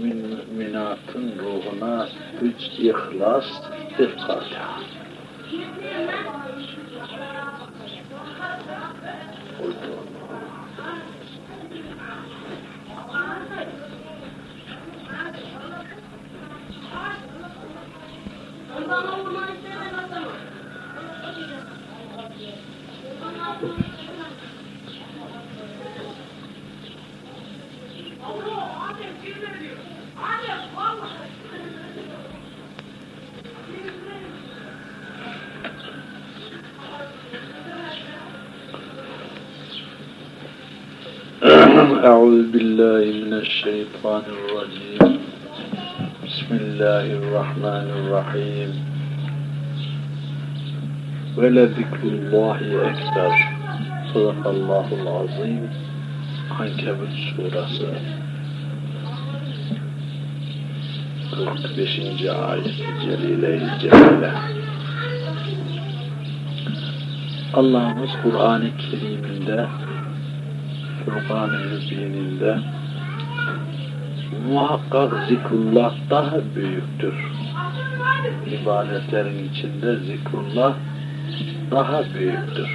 mümin müminatın ruhuna üç ihlas bir Fatiha. أعوذ بالله من الشيطان الرجيم بسم الله الرحمن الرحيم ولذكر الله أكبر صدق الله العظيم Ankebut suresi 45. ayet-i celile-i celile Allah'ımız Kur'an-ı Kerim'inde Furkan-ı muhakkak zikrullah daha büyüktür. İbadetlerin içinde zikrullah daha büyüktür.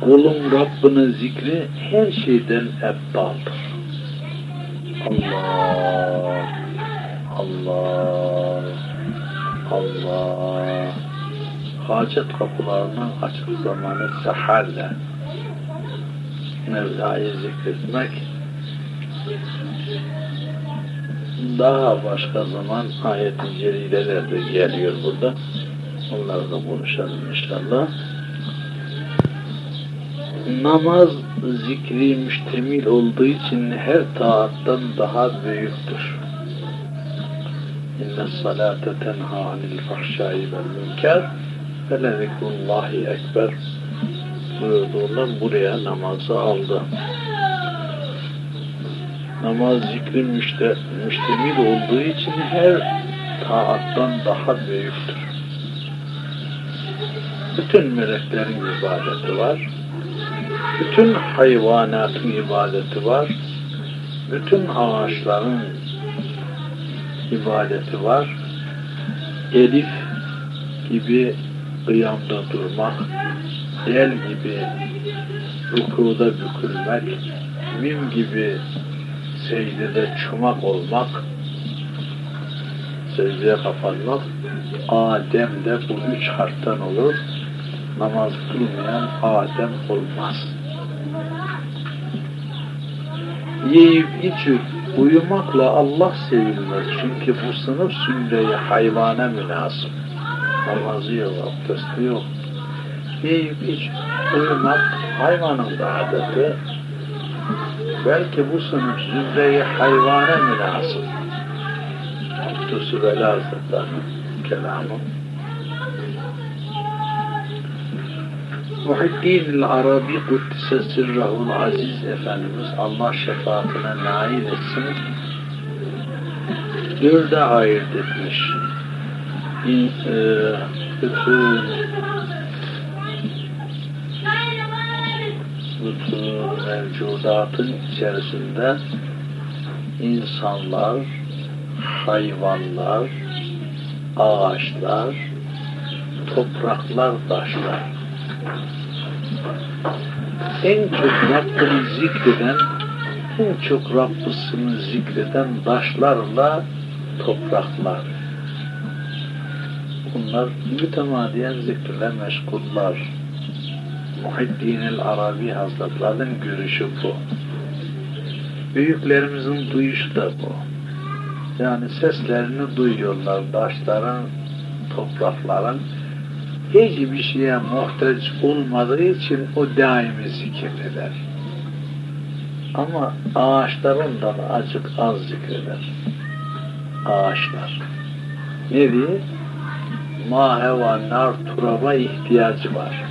Kulun Rabbinin zikri her şeyden ebbaldır. Allah, Allah, Allah. Hacet kapılarının açık zamanı seherle Mevla'yı zikretmek daha başka zaman ayet-i celileler de geliyor burada. Onları da konuşalım inşallah. Namaz zikri müştemil olduğu için her taattan daha büyüktür. İnne salate tenha anil fahşai vel münker ve lezikrullahi ekber buyurduğundan buraya namazı aldı. Namaz zikri müşte, müştemil olduğu için her taattan daha büyüktür. Bütün meleklerin ibadeti var. Bütün hayvanatın ibadeti var. Bütün ağaçların ibadeti var. Elif gibi kıyamda durmak, el gibi rükuda bükülmek, mim gibi secdede çumak olmak, secdeye kapanmak, Adem de bu üç harften olur. Namaz kılmayan Adem olmaz. Yiyip içip uyumakla Allah sevilmez. Çünkü bu sınıf sünneyi hayvana münasip. Namazı yok, abdesti yok. Yiyip içip uyumak hayvanın da adeti. Belki bu sınıf zümreyi hayvana münasip. Abdüsü ve lazımlarının kelamı. Muhiddin Arabi Kuddise Sirrahul Aziz Efendimiz Allah şefaatine nail etsin. Dörde ayırt etmiş. İn, e, bütün bütün mevcudatın içerisinde insanlar, hayvanlar, ağaçlar, topraklar, taşlar. En çok Rabbini zikreden, en çok Rabbisini zikreden taşlarla topraklar. Bunlar mütemadiyen zikirle meşgullar. Muhiddin Arabi Hazretlerinin görüşü bu. Büyüklerimizin duyuşu da bu. Yani seslerini duyuyorlar taşların, toprakların. Hiçbir şeye muhtaç olmadığı için o daimi zikirler. Ama ağaçlar ondan azıcık az zikreder. Ağaçlar. Ne diye? Ma heva nar turaba ihtiyacı var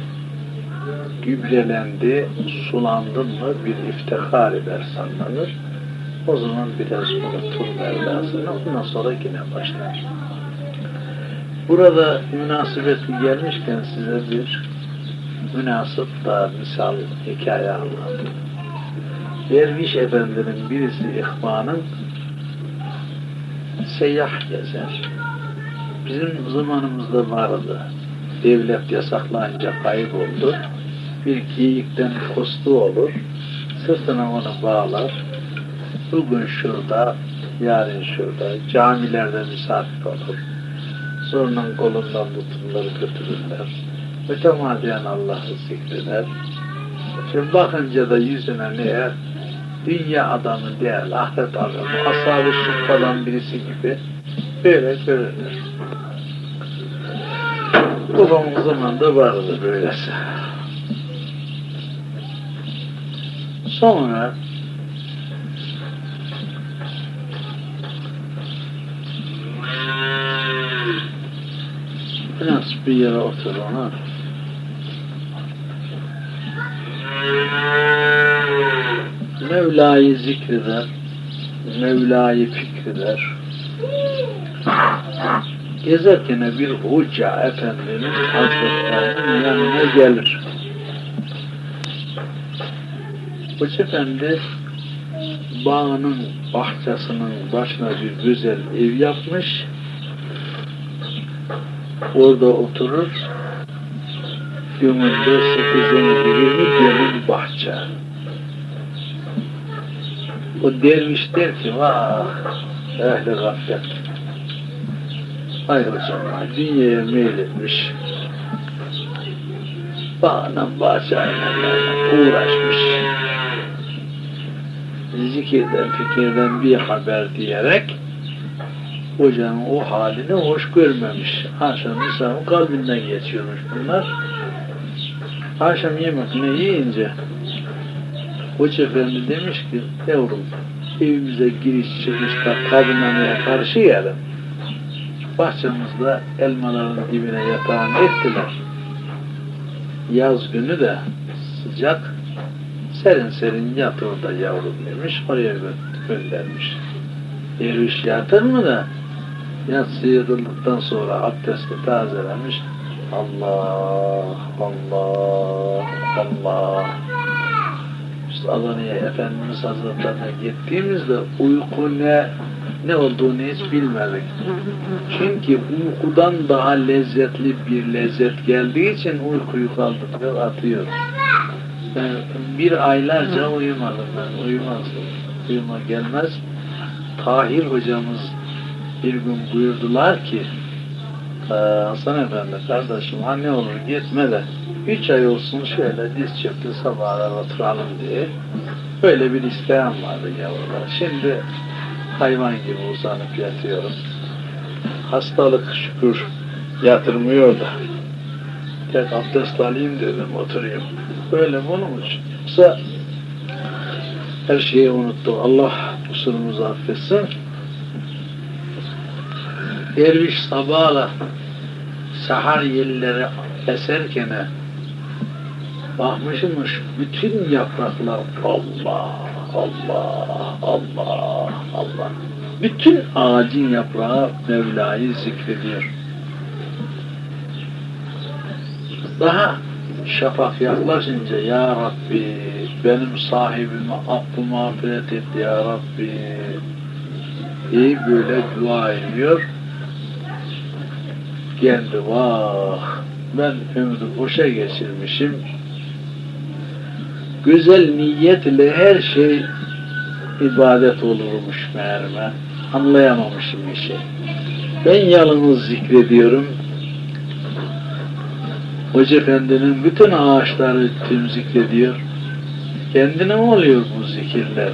gübrelendi, sulandı mı bir iftihar eder sanlanır. O zaman biraz unutur Mevlasını, ondan sonra yine başlar. Burada münasebeti gelmişken size bir münasip da misal hikaye anlattı. Derviş efendinin birisi ihvanın seyyah gezer. Bizim zamanımızda vardı. Devlet yasaklayınca kayboldu. Bir geyikten postu olur. Sırtına onu bağlar. Bugün şurada, yarın şurada. Camilerde misafir olur. Sonra kolundan tutunlar götürürler. Mütemadiyen Allah'ı zikreder. Şimdi bakınca da yüzüne ne dünya adamı değil, ahiret adamı, ashab-ı birisi gibi böyle görünür. Babamın zamanında vardı böylesi. Sonra biraz bir yere otur ona. Mevla'yı zikreder, Mevla'yı fikreder. Gezerken bir hoca efendinin hazretlerinin yanına gelir. Hoca efendi bağının bahçesinin başına bir güzel ev yapmış. Orada oturur. Gömünde sekizin birini gömün bahçe. O derviş der ki vah ehli gaflet. Hocam dünyaya meyletmiş. Bağla bahçeyle uğraşmış. Zikirden fikirden bir haber diyerek hocanın o halini hoş görmemiş. Akşam insanın kalbinden geçiyormuş bunlar. Akşam yemekini yiyince Hoca Efendi demiş ki yavrum evimize giriş çıkışta kadınlamaya karşı yerim. Bahçemizde elmaların dibine yatağını ettiler. Yaz günü de sıcak serin serin yat orada yavrum demiş. Oraya gö göndermiş. Derviş yatır mı da yatsı yıkıldıktan sonra abdesti tazelemiş. Allah, Allah, Allah. İşte Adana'ya Efendimiz Hazretlerine gittiğimizde uyku ne ne olduğunu hiç bilmedik. Çünkü uykudan daha lezzetli bir lezzet geldiği için uykuyu kaldırıyor, atıyor. Ben bir aylarca uyumadım ben, uyumazdım. Uyuma gelmez. Tahir hocamız bir gün buyurdular ki Hasan Efendi kardeşim ha ne olur gitme de üç ay olsun şöyle diz çöktü sabahlar oturalım diye böyle bir isteğim vardı yavrular. Şimdi hayvan gibi uzanıp yatıyorum. Hastalık şükür yatırmıyor da. Tek abdest alayım dedim oturayım. Böyle bunun için. Yoksa her şeyi unuttum. Allah kusurumuzu affetsin. Derviş sabahla sahar yelleri eserken bakmışmış bütün yapraklar Allah, Allah, Allah, Allah. Bütün ağacın yaprağı Mevla'yı zikrediyor. Daha şafak yaklaşınca Ya Rabbi benim sahibime affı mağfiret et Ya Rabbi diye böyle dua ediyor. Geldi vah ben ömrü boşa geçirmişim. Güzel niyet ile her şey ibadet olurmuş meğerime. Anlayamamışım işi. Ben yalnız zikrediyorum. Hoca Efendi'nin bütün ağaçları tüm zikrediyor. Kendine mi oluyor bu zikirler?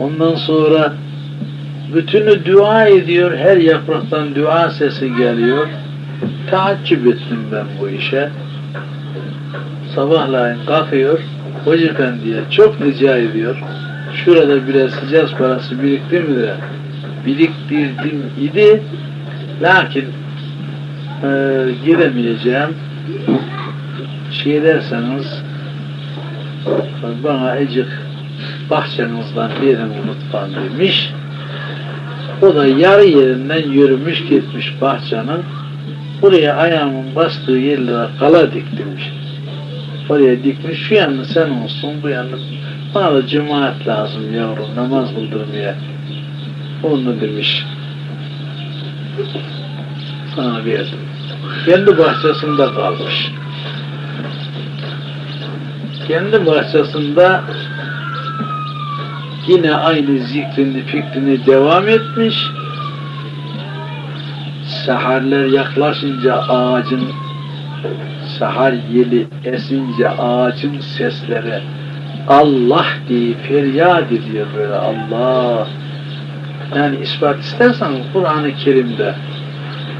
Ondan sonra bütünü dua ediyor, her yapraktan dua sesi geliyor. Taaccüp ettim ben bu işe. Sabahleyin kalkıyor, Hoca Efendi'ye çok rica ediyor. Şurada biraz sıcak parası birikti mi de biriktirdim idi. Lakin e, giremeyeceğim. Şey derseniz bana ecik bahçenizden birini lütfen demiş. O da yarı yerinden yürümüş gitmiş bahçenin Buraya ayağımın bastığı yerlere kala diktirmiş. Oraya dikmiş, şu yanı sen olsun, bu yanı bana da cemaat lazım yavrum, namaz kıldırmaya. Onu demiş. Sana verdim. Kendi bahçesinde kalmış. Kendi bahçesinde yine aynı zikrini, fikrini devam etmiş. Seherler yaklaşınca ağacın sahar yeli esince ağacın sesleri Allah diye feryat ediyor böyle Allah. Yani ispat istersen Kur'an-ı Kerim'de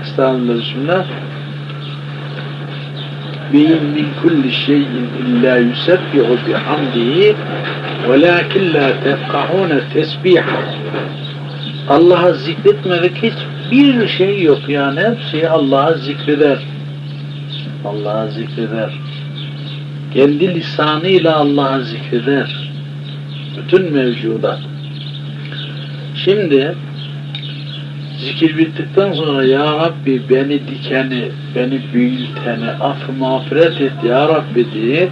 Estağfurullah Bismillah Beyin min kulli şeyin illa yusebbihu bihamdihi velakin la tefkahune tesbiha Allah'a zikretmedik hiçbir şey yok yani hepsi Allah'a zikreder. Allah'a zikreder. Kendi lisanıyla Allah'a zikreder. Bütün mevcudat. Şimdi zikir bittikten sonra Ya Rabbi beni dikeni, beni büyüteni, affı mağfiret et Ya Rabbi diye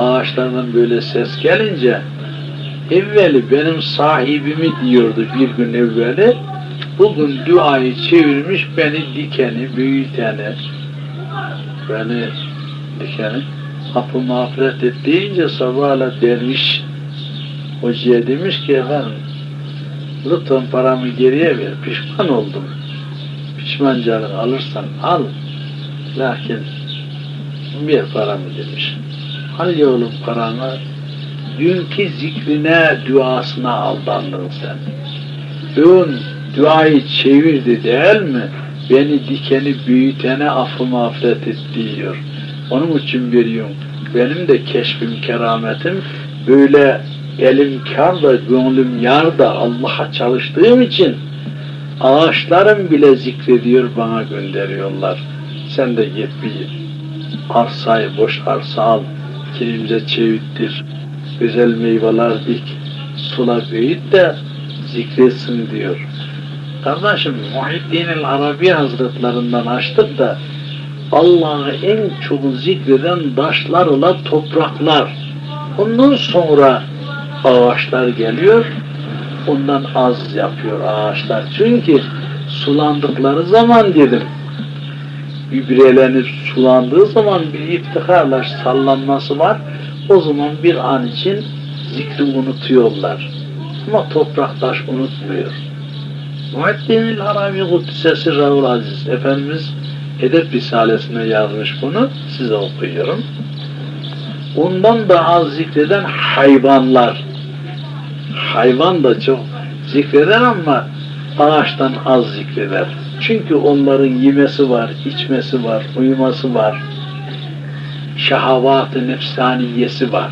ağaçlardan böyle ses gelince evveli benim sahibimi diyordu bir gün evveli bugün duayı çevirmiş beni dikeni, büyüteni beni dikeni affı mağfiret et deyince sabahla derviş hocaya demiş ki efendim lütfen paramı geriye ver pişman oldum. Pişmancalık alırsan al lakin bir paramı demiş. Al oğlum paranı? Dünkü zikrine duasına aldandın sen. Dün duayı çevirdi değil mi beni dikeni büyütene affı mağfiret et diyor onun için veriyorum benim de keşfim kerametim böyle elim kar da gönlüm yar da Allah'a çalıştığım için ağaçlarım bile zikrediyor bana gönderiyorlar. Sen de git bir arsayı boş arsa al, kilimize çevittir, güzel meyveler dik, sula büyüt de zikretsin diyor. Kardeşim Muhyiddin Arabi Hazretlerinden açtık da Allah'ı en çok zikreden taşlarla topraklar. Ondan sonra ağaçlar geliyor, ondan az yapıyor ağaçlar. Çünkü sulandıkları zaman dedim, gübrelenip sulandığı zaman bir iftiharla sallanması var. O zaman bir an için zikri unutuyorlar. Ama toprak taş unutmuyor. Muhaddin-i Arabi Kuddisesi Rahul Aziz Efendimiz Edep Risalesine yazmış bunu. Size okuyorum. Ondan da az zikreden hayvanlar. Hayvan da çok zikreder ama ağaçtan az zikreder. Çünkü onların yemesi var, içmesi var, uyuması var. Şahavat-ı nefsaniyesi var.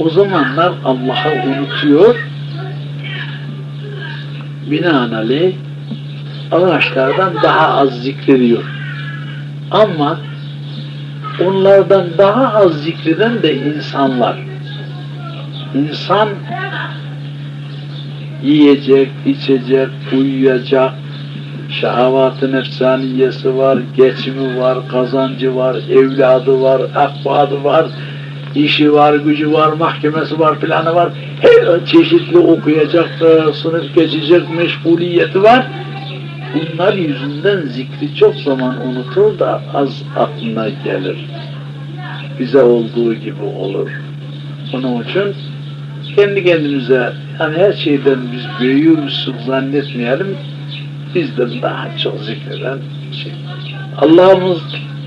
O zamanlar Allah'ı unutuyor. Binaenaleyh ağaçlardan daha az zikrediyor. Ama onlardan daha az zikreden de insanlar. İnsan yiyecek, içecek, uyuyacak, şehavat-ı nefsaniyesi var, geçimi var, kazancı var, evladı var, akbadı var, işi var, gücü var, mahkemesi var, planı var. Her çeşitli okuyacak, sınıf geçecek, meşguliyeti var. Bunlar yüzünden zikri çok zaman unutur da az aklına gelir. Bize olduğu gibi olur. Onun için kendi kendimize yani her şeyden biz büyüğümüzsün zannetmeyelim. Bizden daha çok zikreden şey. Allah'ımız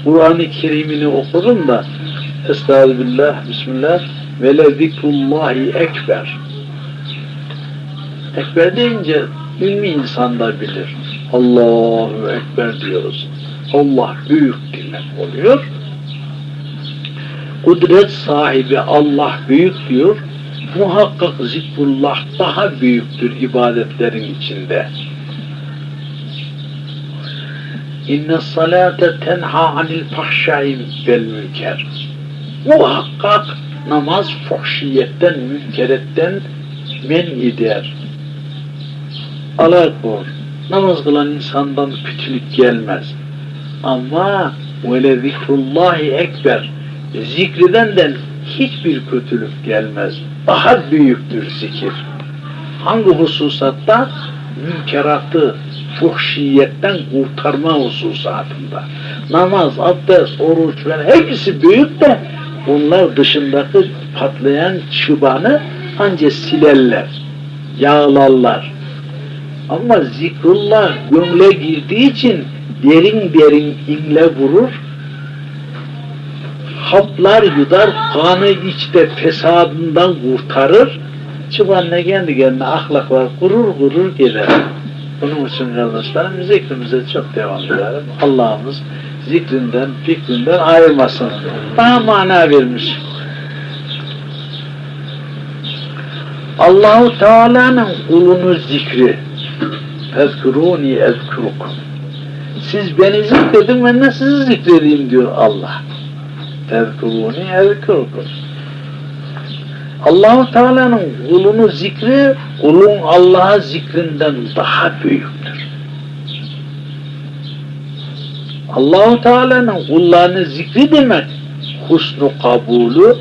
Kur'an-ı Kerim'ini okurum da Estağfirullah, Bismillah ve le zikrullahi ekber. Ekber deyince ilmi insan da bilir. Allahu Ekber diyoruz. Allah büyük demek oluyor. Kudret sahibi Allah büyük diyor. Muhakkak zikrullah daha büyüktür ibadetlerin içinde. İnne salate tenha anil fahşai vel münker. Muhakkak namaz fuhşiyetten, münkeretten men gider. Alak olur namaz kılan insandan kötülük gelmez. Ama ve zikrullahi ekber. Zikredenden hiçbir kötülük gelmez. Daha büyüktür zikir. Hangi hususatta? Münkeratı, fuhşiyetten kurtarma hususatında. Namaz, abdest, oruç ve hepsi büyük de bunlar dışındaki patlayan çıbanı ancak silerler, yağlarlar. Ama zikrullah gönle girdiği için derin derin inle vurur, haplar yudar, kanı içte fesadından kurtarır, çıbanla kendi kendine ahlaklar kurur kurur gider. Bunun için kardeşlerim zikrimize çok devam edelim. Allah'ımız zikrinden, fikrinden ayırmasın. Bana mana vermiş. Allahu Teala'nın kulunu zikri. Fezkuruni ezkurukum. Siz beni zikredin ben de sizi zikredeyim diyor Allah. Fezkuruni ezkurukum. Allahu Teala'nın kulunu zikri, kulun Allah'a zikrinden daha büyüktür. Allahu Teala'nın kullarını zikri demek, husnu kabulü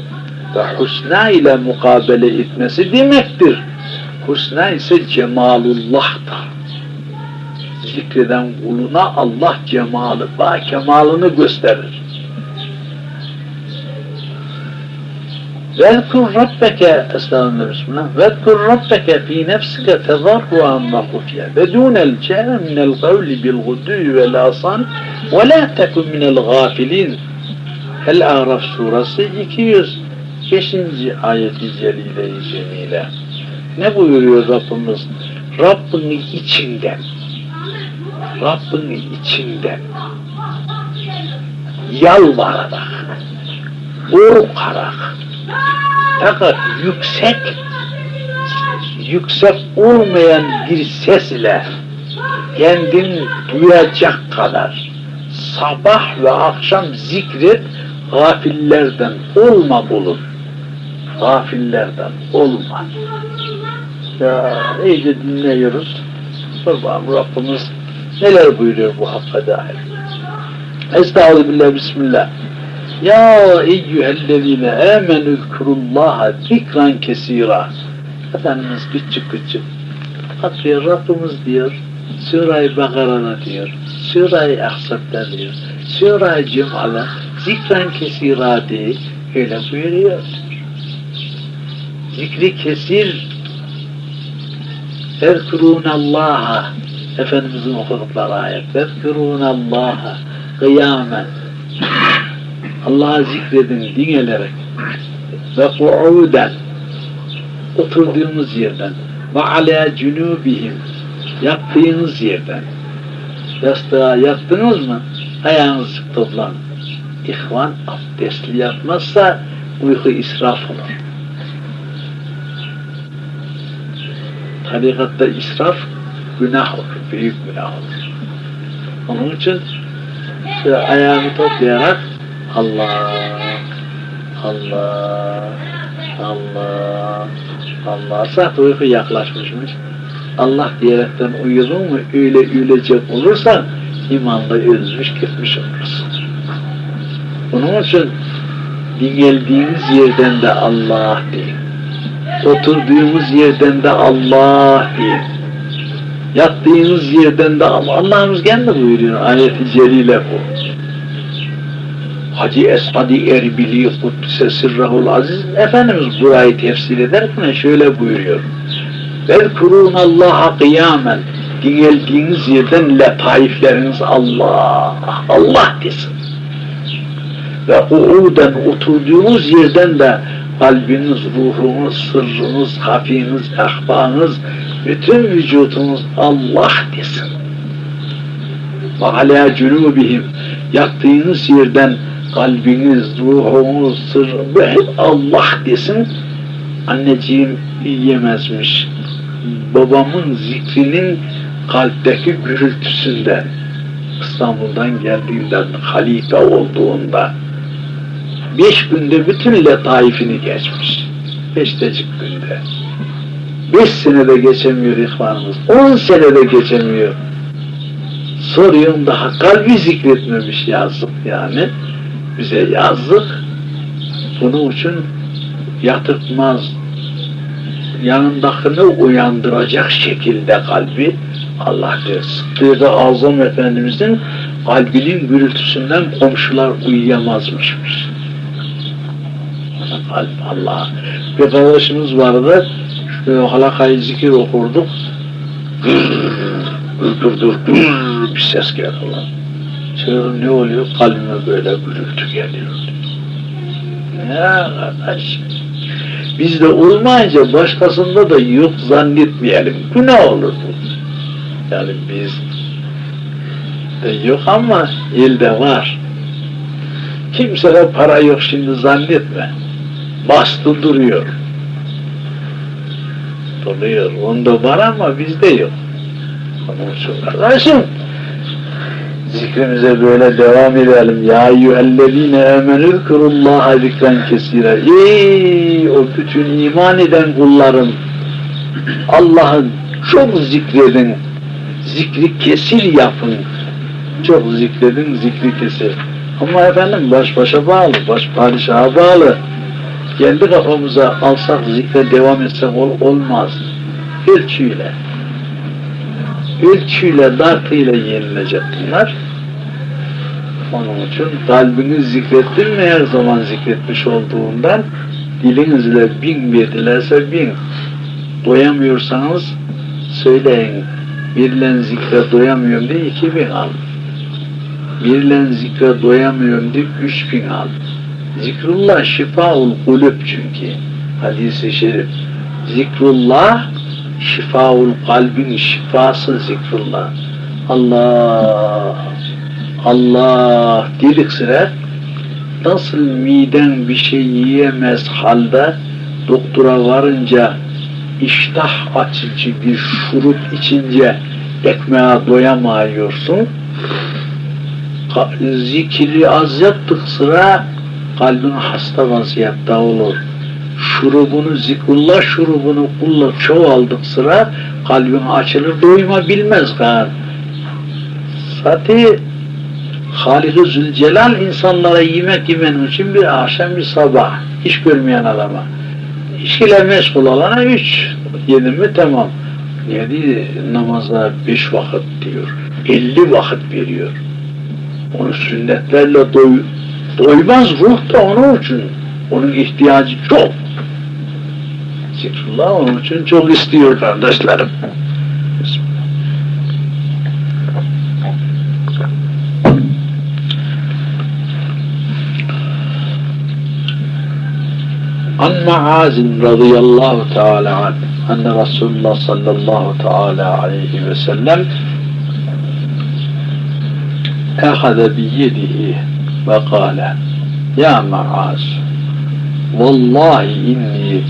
ve husna ile mukabele etmesi demektir. Husna ise cemalullah'tır. Zikreden kuluna Allah cemalı, kemalını gösterir. Velkur rabbeke estağfirullah bismillah velkur rabbeke fi nefsike tezarruan ve kufiye ve dunel cehe minel gavli bil guddüyü vel asan ve la tekun minel gafilin El Araf surası 205. ayeti celile-i cemile. Ne buyuruyor Rabbimiz? Rabbini içinden. Rabbini içinden. Yalvararak, korkarak, fakat yüksek yüksek olmayan bir sesle kendini duyacak kadar sabah ve akşam zikret gafillerden olma bulun. Gafillerden olma. Ya iyice dinliyoruz. Kurban Rabbimiz neler buyuruyor bu hakka dair. Estağfirullah, Bismillah. Ya eyyühellezine amenü zkurullaha zikran kesira. Efendimiz küçük küçük. Hakkı Rabbimiz diyor. Sure-i Bakara'da diyor. Sure-i Ahzab'da diyor. Sure-i Cuma'da zikran kesira diye öyle buyuruyor. Zikri kesir Allah'a Efendimizin okudukları ayet Allah'a kıyamen Allah'a zikredin dinlenerek ve ku'uden oturduğumuz yerden. Ve ala cunubihim yattığınız yerden. Yastığa yattınız mı ayağınızı toplan ihvan abdestli yapmazsa uyku israf olur. Tarikatta israf günah olur büyük günah olur. Onun için şöyle ayağını toplayarak Allah, Allah, Allah, Allah. Saat uyku yaklaşmışmış. Allah diyerekten uyudun mu öyle ülecek olursan imanla özmüş gitmiş olursun. Bunun için geldiğimiz yerden de Allah deyin. Oturduğumuz yerden de Allah deyin. Yattığınız yerden de Allah. Allah'ımız kendi buyuruyor ayet-i celile bu. Hacı Esadi Erbili Kuddise Sirrahul Aziz Efendimiz burayı tefsir ederken şöyle buyuruyor. Velkurun Allah'a kıyamen geldiğiniz yerden letaifleriniz Allah, Allah desin. Ve uuden oturduğunuz yerden de kalbiniz, ruhunuz, sırrınız, hafiniz, ahbanız, bütün vücudunuz Allah desin. Ve alâ cunubihim yattığınız yerden kalbiniz, ruhunuz, sırrı hep Allah desin. Anneciğim yiyemezmiş. Babamın zikrinin kalpteki gürültüsünden, İstanbul'dan geldiğinden, halife olduğunda, beş günde bütün letaifini geçmiş. Beştecik günde. Beş senede geçemiyor ihvanımız. On senede geçemiyor. Soruyorum daha kalbi zikretmemiş yazdık yani. Bize yazdık. Bunun için yatırtmaz, yanındakini uyandıracak şekilde kalbi Allah diyor. Sıddık-ı Azam Efendimizin kalbinin gürültüsünden komşular uyuyamazmışmış. Kalp Allah. Bir kardeşimiz vardı, halakayı zikir okurduk. Dur dur dur bir ses geldi Allah. Söylüyorum ne oluyor? Kalbime böyle gürültü geliyor. Ya kardeş. Bizde olmayınca başkasında da yok zannetmeyelim. Ne olur bu? Yani biz de yok ama elde var. Kimsede para yok şimdi zannetme. Bastı duruyor. Duruyor. Onda var ama bizde yok. Onun için kardeşim zikrimize böyle devam edelim. Ya eyyühellezine emenü zkurullaha zikren kesire. Ey o bütün iman eden kullarım Allah'ın çok zikredin. Zikri kesir yapın. Çok zikredin, zikri kesir. Ama efendim baş başa bağlı, baş padişaha bağlı. Kendi kafamıza alsak zikre devam etsek ol, olmaz. Ölçüyle. Ölçüyle, dartıyla yenilecek bunlar. Onun için kalbini zikrettin mi her zaman zikretmiş olduğundan dilinizle bin verdilerse bin. Doyamıyorsanız söyleyin. Birilen zikre doyamıyorum diye iki bin al. Birilen zikre doyamıyorum diye üç bin al. Zikrullah şifaul kulüp çünkü. Hadis-i şerif. Zikrullah şifaul kalbin şifası zikrullah. Allah Allah sıra nasıl miden bir şey yiyemez halde doktora varınca iştah açıcı bir şurup içince ekmeğe doyamıyorsun. Zikri az yaptık sıra kalbin hasta vaziyette olur. Şurubunu, zikrullah şurubunu kullan çoğaldık sıra kalbin açılır, doyma bilmez kan. Zaten Halik-i Zülcelal insanlara yemek yemenin için bir akşam bir sabah iş görmeyen adama. İş ile meşgul olana üç yedi mi tamam. Yedi namaza beş vakit diyor. Elli vakit veriyor. Onu sünnetlerle doy, doymaz ruh da onun için. Onun ihtiyacı çok. Zikrullah onun için çok istiyor kardeşlerim. عن معاذ رضي الله تعالى عنه أن رسول الله صلى الله تعالى عليه وسلم أخذ بيده وقال يا معاذ والله إني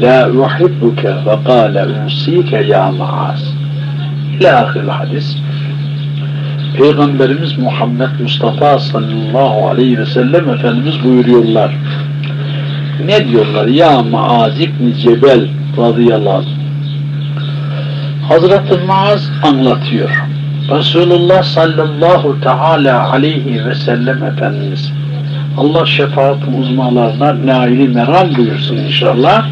لا أحبك فقال أوصيك يا معاذ إلى آخر الحديث Peygamberimiz Muhammed Mustafa sallallahu aleyhi ve sellem Efendimiz buyuruyorlar. Ne diyorlar? Ya Maaz İbni Cebel radıyallahu anh. Hazreti Maaz anlatıyor. Resulullah sallallahu teala aleyhi ve sellem Efendimiz Allah şefaat uzmanlarına naili meram buyursun inşallah.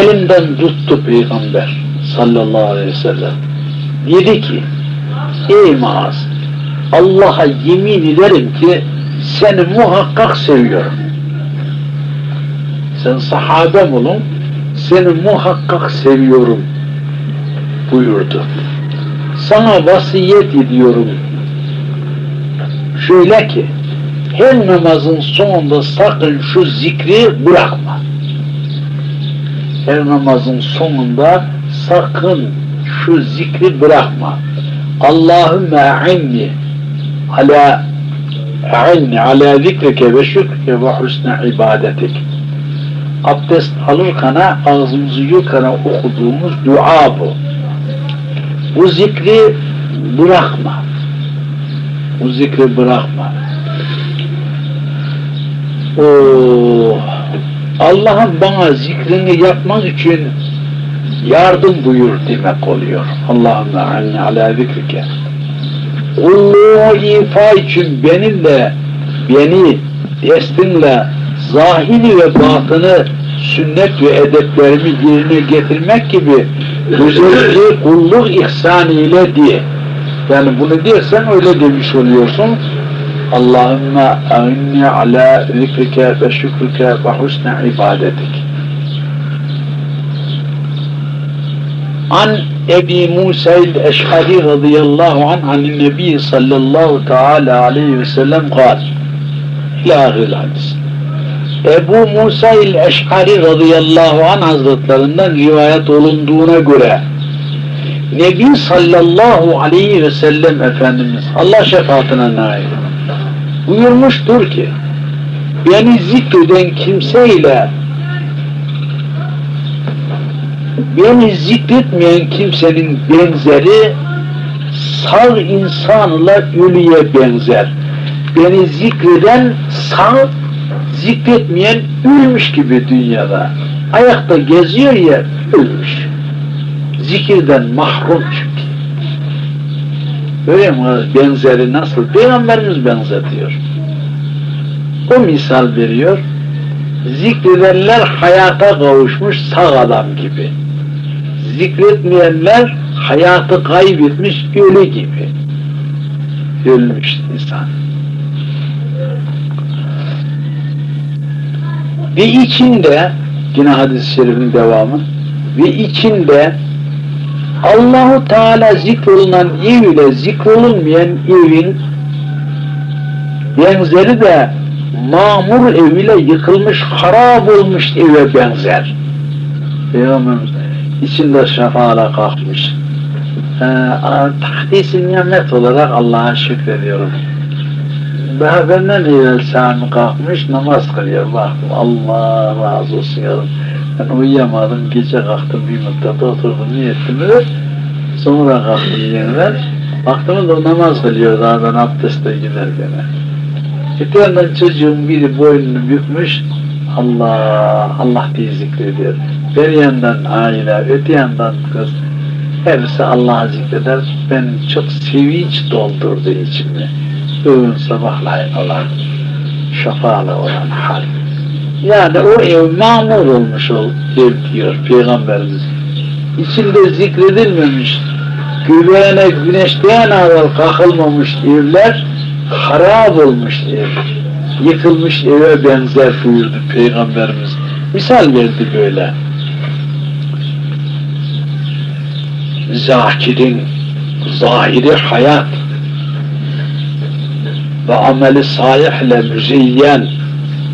Elinden tuttu Peygamber sallallahu aleyhi ve sellem. Dedi ki Ey Maaz Allah'a yemin ederim ki seni muhakkak seviyorum. Sen sahabem olun, seni muhakkak seviyorum buyurdu. Sana vasiyet ediyorum. Şöyle ki, her namazın sonunda sakın şu zikri bırakma. Her namazın sonunda sakın şu zikri bırakma. Allahümme a'inni ala a'inni ala zikrike ve şükrike ve husne ibadetik. Abdest alırken ağzımızı yıkana okuduğumuz dua bu. Bu zikri bırakma. Bu zikri bırakma. Oh, Allah'ın bana zikrini yapmak için yardım buyur demek oluyor. Allahümme anni ala zikrike. Kulluğu ifa için benimle, beni destinle zahiri ve batını sünnet ve edeplerimi yerine getirmek gibi özellikle kulluk ihsanı ile diye. Yani bunu dersen öyle demiş oluyorsun. Allahümme e'inni ala zikrike ve şükrike ve husne ibadetik. An Ebi Musa el-Eş'ari radıyallahu anh anin Nebi sallallahu teala aleyhi ve sellem kal. İlahil hadis. Ebu Musa el-Eş'ari radıyallahu anh hazretlerinden rivayet olunduğuna göre Nebi sallallahu aleyhi ve sellem Efendimiz Allah şefaatine nail buyurmuştur ki beni zikreden kimseyle beni zikretmeyen kimsenin benzeri sağ insanla ölüye benzer. Beni zikreden sağ, zikretmeyen ölmüş gibi dünyada. Ayakta geziyor ya ölmüş. Zikirden mahrum çünkü. Öyle mi? Benzeri nasıl? Peygamberimiz benzetiyor. O misal veriyor. Zikredenler hayata kavuşmuş sağ adam gibi zikretmeyenler hayatı kaybetmiş ölü gibi. Ölmüş insan. Ve içinde, yine hadis-i şerifin devamı, ve içinde Allahu Teala zikrolunan ev ile zikrolunmayan evin benzeri de mamur ev ile yıkılmış, harap olmuş eve benzer. Peygamberimiz içinde şefaala kalkmış. Ee, tahdisi nimet olarak Allah'a şükrediyorum. Daha benden evvel Sami kalkmış, namaz kılıyor. Baktım, Allah razı olsun yarım. Ben uyuyamadım, gece kalktım bir müddet oturdum, niyettim de sonra kalktım yeniden. Baktım da namaz kılıyor daha ben abdeste giderken. Öte yandan çocuğun biri boynunu bükmüş, Allah, Allah diye zikrediyor. Bir yandan aile, öte yandan kız. Hepsi Allah'ı zikreder. Ben çok sevinç doldurdu içimde. Öğün sabahlayın olan, şafalı olan hal. Yani o ev mamur olmuş ol, diyor Peygamberimiz. İçinde zikredilmemiş, güvene, güneşten evvel kalkılmamış evler, harap olmuş ev, yıkılmış eve benzer buyurdu Peygamberimiz. Misal verdi böyle. zakirin zahiri hayat ve ameli salihle müzeyyen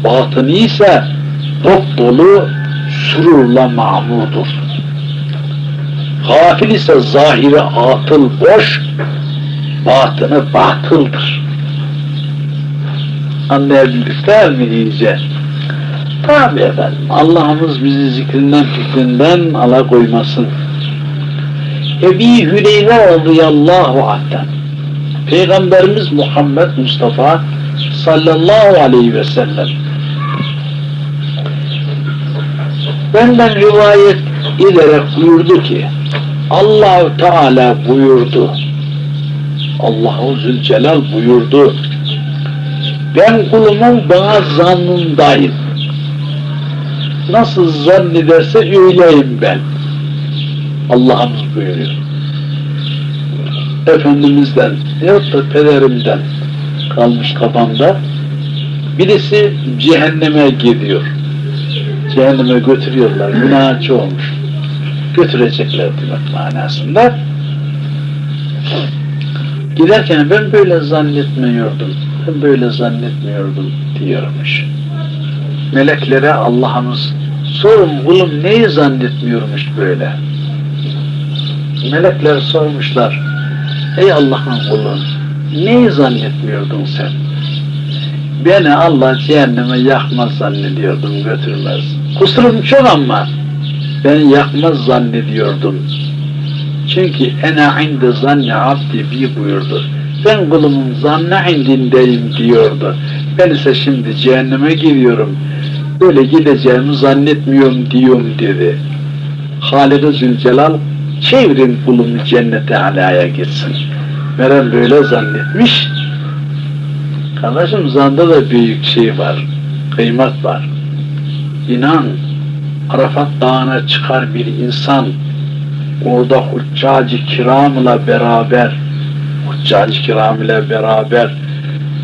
batını ise dop dolu sürurla mamurdur. Gafil ise zahiri atıl boş, batını batıldır. Anlayabildikler mi iyice? Tabi efendim, Allah'ımız bizi zikrinden fikrinden alakoymasın. Ebi Hüreyre radıyallahu anh'ten Peygamberimiz Muhammed Mustafa sallallahu aleyhi ve sellem. Benden rivayet ederek buyurdu ki Allahu Teala buyurdu. Allahu Zülcelal buyurdu. Ben kulumun bana zannındayım. Nasıl zannederse öyleyim ben. Allah'ımız buyuruyor. Efendimizden yahut da pederimden kalmış kafamda birisi cehenneme gidiyor. Cehenneme götürüyorlar. Günahçı olmuş. Götürecekler demek manasında. Giderken ben böyle zannetmiyordum. Ben böyle zannetmiyordum diyormuş. Meleklere Allah'ımız sorun kulum neyi zannetmiyormuş böyle? Melekler sormuşlar, ey Allah'ın kulu, neyi zannetmiyordun sen? Beni Allah cehenneme yakmaz zannediyordum, götürmez. Kusurum çok ama beni yakmaz zannediyordum. Çünkü ene inde zanni abdi bi buyurdu. Ben kulumun zanna indindeyim diyordu. Ben ise şimdi cehenneme giriyorum. Böyle gideceğimi zannetmiyorum diyorum dedi. Halik-i Zülcelal çevirin kulumu cennete alaya gitsin. Meryem böyle zannetmiş. Kardeşim zanda da büyük şey var, kıymet var. İnan, Arafat Dağı'na çıkar bir insan, orada huccacı kiramla beraber, huccacı kiram ile beraber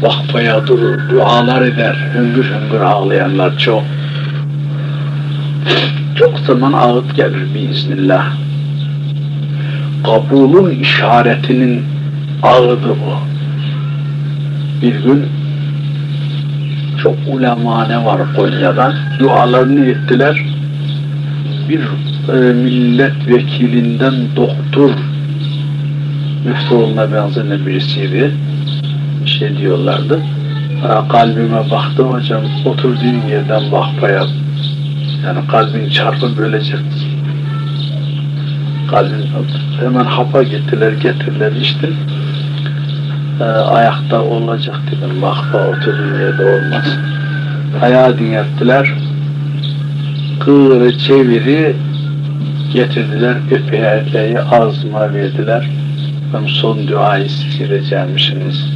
vakfaya durur, dualar eder, hüngür hüngür ağlayanlar çok. Çok zaman ağıt gelir biiznillah. Kabulun işaretinin ağıdı bu. Bir gün çok ulemane var Konya'dan. Dualarını ettiler. Bir e, milletvekilinden doktor Müftüoğlu'na benzeyen birisiydi. Bir şey diyorlardı. Ha, kalbime baktı hocam oturduğun yerden bakmaya yani kalbin çarpıp ölecek. Hemen hapa gittiler getirdiler içtim. Ee, ayakta olacak dedim. Vakfa oturduğun yerde olmaz. Ayağı dinlettiler. Kıvrı çeviri getirdiler. Öpeyi ağzıma verdiler. Ben son duayı siz edeceğimmişsiniz.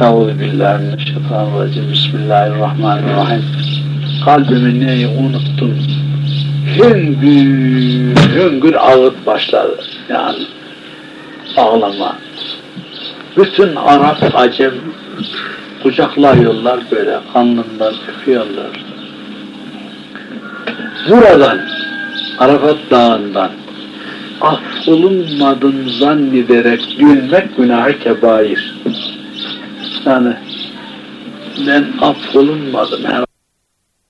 Euzu billahi mineşşeytanirracim. Bismillahirrahmanirrahim. Kalbimi neyi unuttum. Hüngür, hüngür ağıt başladı. Yani ağlama. Bütün Arap, Acem kucaklayıyorlar böyle, alnından öpüyorlar. Buradan, Arafat Dağı'ndan affolunmadın zannederek gülmek günahı kebair. Yani ben affolunmadım her